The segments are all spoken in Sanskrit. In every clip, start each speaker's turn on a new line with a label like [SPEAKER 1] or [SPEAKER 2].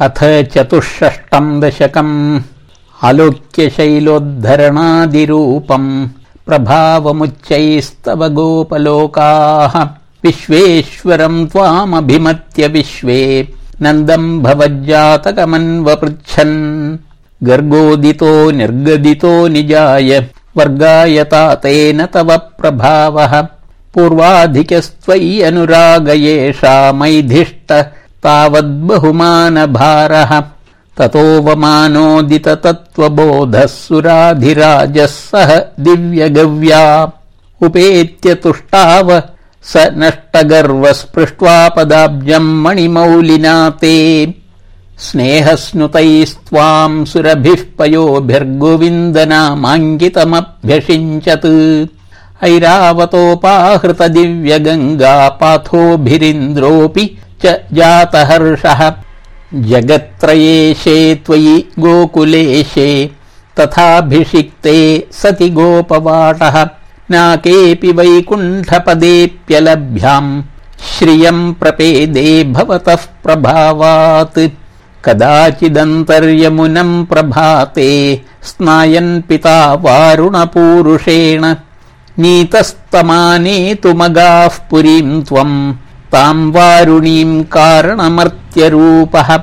[SPEAKER 1] अथ चतुष्षष्टम् दशकम्। आलोक्यशैलोद्धरणादिरूपम् प्रभावमुच्चैस्तव गोपलोकाः। विश्वेश्वरम् त्वामभिमत्य विश्वे। नन्दम् भवज्जातकमन्वपृच्छन्। गर्गोदितो निर्गदितो निजाय। वर्गायता तेन तव प्रभावः। पूर्वाधिक्यस्त्वयि अनुरागयेषा मैधिष्ट तावद्बहुमानभारः। तत्त्वबोधः सुराधिराजः सह दिव्यगव्या। उपेत्य तुष्टाव स नष्टगर्वस्पृष्ट्वा पदाब्जम् मणिमौलिना ते। स्नेहस्नुतैस्त्वाम् सुरभिः पयोभिर्गोविन्दनामाङ्गितमभ्यषिञ्चत्। ऐरावतोपाहृत पाथोभिरिन्द्रोऽपि च जातहर्षः। जगत्त्रयेशे त्वयि गोकुलेशे तथाभिषिक्ते सति गोपवाटः। नाकेऽपि वैकुण्ठपदेऽप्यलभ्याम्। श्रियम् प्रपेदे भवतः प्रभावात्। कदाचिदन्तर्यमुनम् प्रभाते स्नायन् पिता वारुणपूरुषेण। नीतस्तमानेतुमगाः पुरीम् त्वम् वारुणीम् कारणमर्त्यरूपः।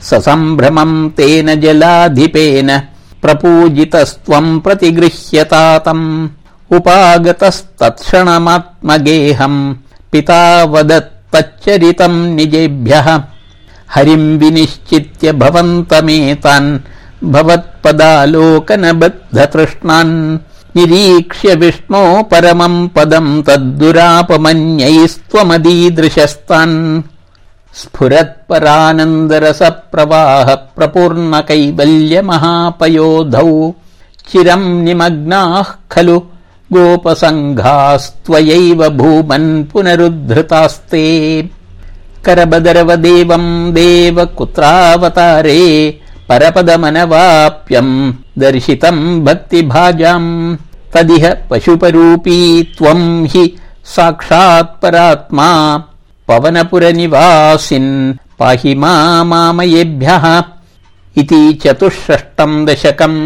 [SPEAKER 1] ससम्भ्रमम् तेन जलाधिपेन। प्रपूजितस्त्वम् प्रतिगृह्यतातम्। उपागतस्तत्क्षणमात्मगेहम्। पिता वदत्तच्चरितम् निजेभ्यः। हरिम् विनिश्चित्य भवन्तमेतान्। भवत्पदालोकनबद्धतृष्णान् निरीक्ष्य विष्णो परमम् पदम् तद्दुरापमन्यैस्त्वमदीदृशस्तान्। स्फुरत्परानन्दरस प्रवाह प्रपूर्ण कैवल्यमहापयोधौ चिरम् निमग्नाः खलु गोपसङ्घास्त्वयैव भूमन् पुनरुद्धृतास्ते। करबदरवदेवम् देव कुत्रावतारे परपदमनवाप्यम् दर्शितम् भक्तिभाजाम् तदिह पशुपरूपी त्वम् हि साक्षात्परात्मा पवनपुरनिवासिन् पाहि मामयेभ्यः इति चतुष्षष्टम् दशकम्